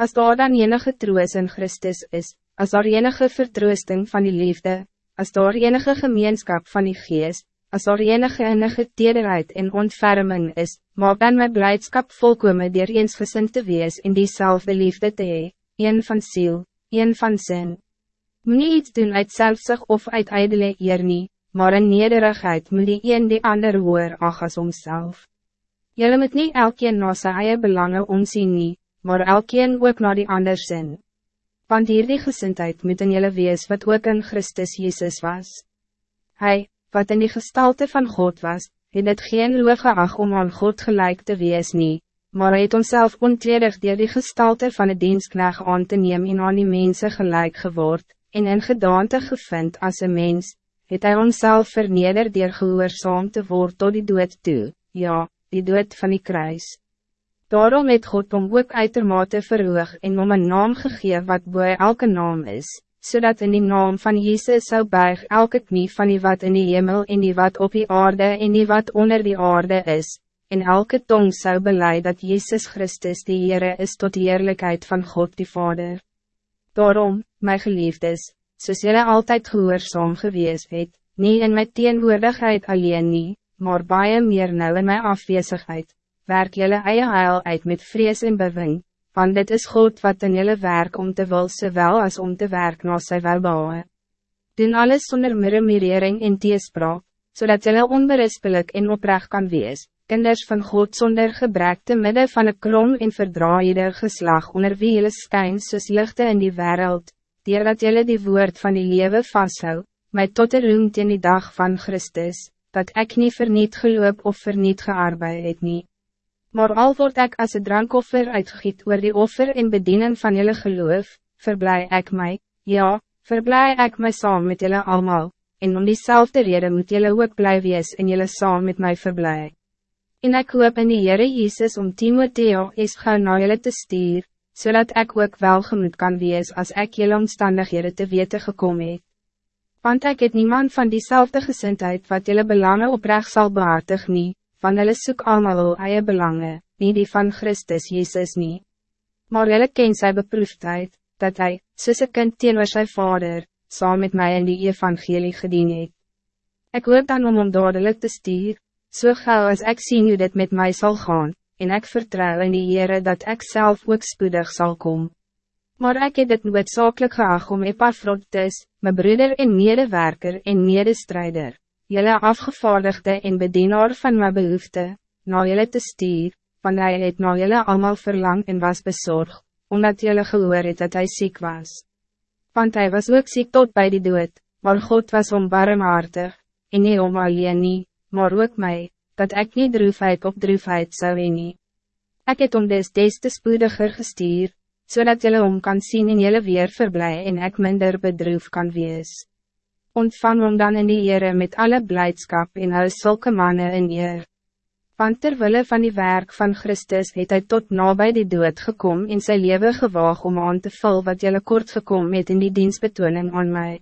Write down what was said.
Als daar dan enige troos in Christus is, als daar enige vertroosting van die liefde, als daar enige gemeenschap van die geest, als daar enige enige tederheid en ontferming is, maak dan my blijdschap volkomen dier eensgesind te wees in diezelfde liefde te hee, een van ziel, een van zin. Moet nie iets doen uit zelfzig of uit ijdele eer nie, maar in nederigheid moet die een die ander hoor ag as homself. Jylle moet nie elkeen na sy eie belange omsien nie, maar elkeen ook na die ander sin. Want hier die gezindheid moet in jylle wees wat ook in Christus Jezus was. Hij, wat in die gestalte van God was, het het geen loog geag om aan God gelijk te wees nie, maar hy het homself ontledig dier die gestalte van het dienstkneg aan te neem en aan die mense gelijk geword, en in gedaante gevind als een mens, het hy homself verneder dier gehoorzaam te word tot die dood toe, ja, die dood van die kruis. Daarom het God om ook uitermate verhoog en om een naam gegeven wat boe elke naam is, zodat in die naam van Jezus zou buig elke knie van die wat in die hemel en die wat op die aarde en die wat onder die aarde is, en elke tong zou beleid dat Jezus Christus die Heere is tot die eerlijkheid van God die Vader. Daarom, my geliefdes, soos jylle altyd gehoorzaam gewees het, niet in my teenwoordigheid alleen nie, maar baie meer nou in my afwezigheid, werk jelle eie heil uit met vrees en bewing, want dit is God wat in jelle werk om te wil zowel als om te werk na sy welbouwe. Doen alles zonder murmurering en teespraak, zodat jelle onberispelijk en oprecht kan wees, kinders van God zonder gebrek te midden van een krom en verdraaide geslag onder wie jelle skyn soos lichte in die wereld, dat jelle die woord van die lewe vasthou, my tot de roem in die dag van Christus, dat ik niet verniet geloop of verniet gearbeid het niet. Maar al word ik als een drankoffer uitgegiet oor die offer in bediening van jullie geloof, verblij ik mij, ja, verblij ik mij saam met jullie allemaal, en om diezelfde reden moet jullie ook blij wees en jullie saam met mij verblij. En ik hoop in die Heere Jezus om Timotheo is gauw na jullie te stuur, zodat ik ook welgemoed kan wees als ik jullie omstandighede te weten gekomen het. Want ik het niemand van diezelfde gezindheid wat jullie belangen oprecht zal behartig niet van hulle soek allemaal hulle eie belange, nie die van Christus Jezus nie. Maar hulle ken sy beproefdheid, dat hij, soos een kind teenoor sy vader, saam met mij in die evangelie gedien het. Ek hoop dan om om dadelijk te stuur, so gauw as ek sien hoe dit met mij zal gaan, en ik vertrouw in die Heere dat ik zelf ook spoedig zal komen. Maar ik heb dit noodzakelijk geacht om Epaphroditus, mijn broeder en medewerker en medestrijder, jelle afgevaardigde en bedienaar van mijn behoefte, na jelle te stuur, van hij het na jelle allemaal verlang en was bezorgd, omdat jelle gehoor het dat hij ziek was. Want hij was ook ziek tot bij die dood, maar God was om barmhartig, en nie om alleen nie, maar ook mij, dat ik niet droefheid op droefheid zou heen nie. Ek het om des des te spoediger gestuur, zodat jelle om kan zien en jelle weer verblij en ik minder bedroef kan wees ontvang hom dan in die Heere met alle blijdschap en hou sulke manne in eer. Want terwille van die werk van Christus het hij tot nabij die dood gekom en sy leven gewaag om aan te vul wat jylle kort gekom het in die dienstbetoning aan mij.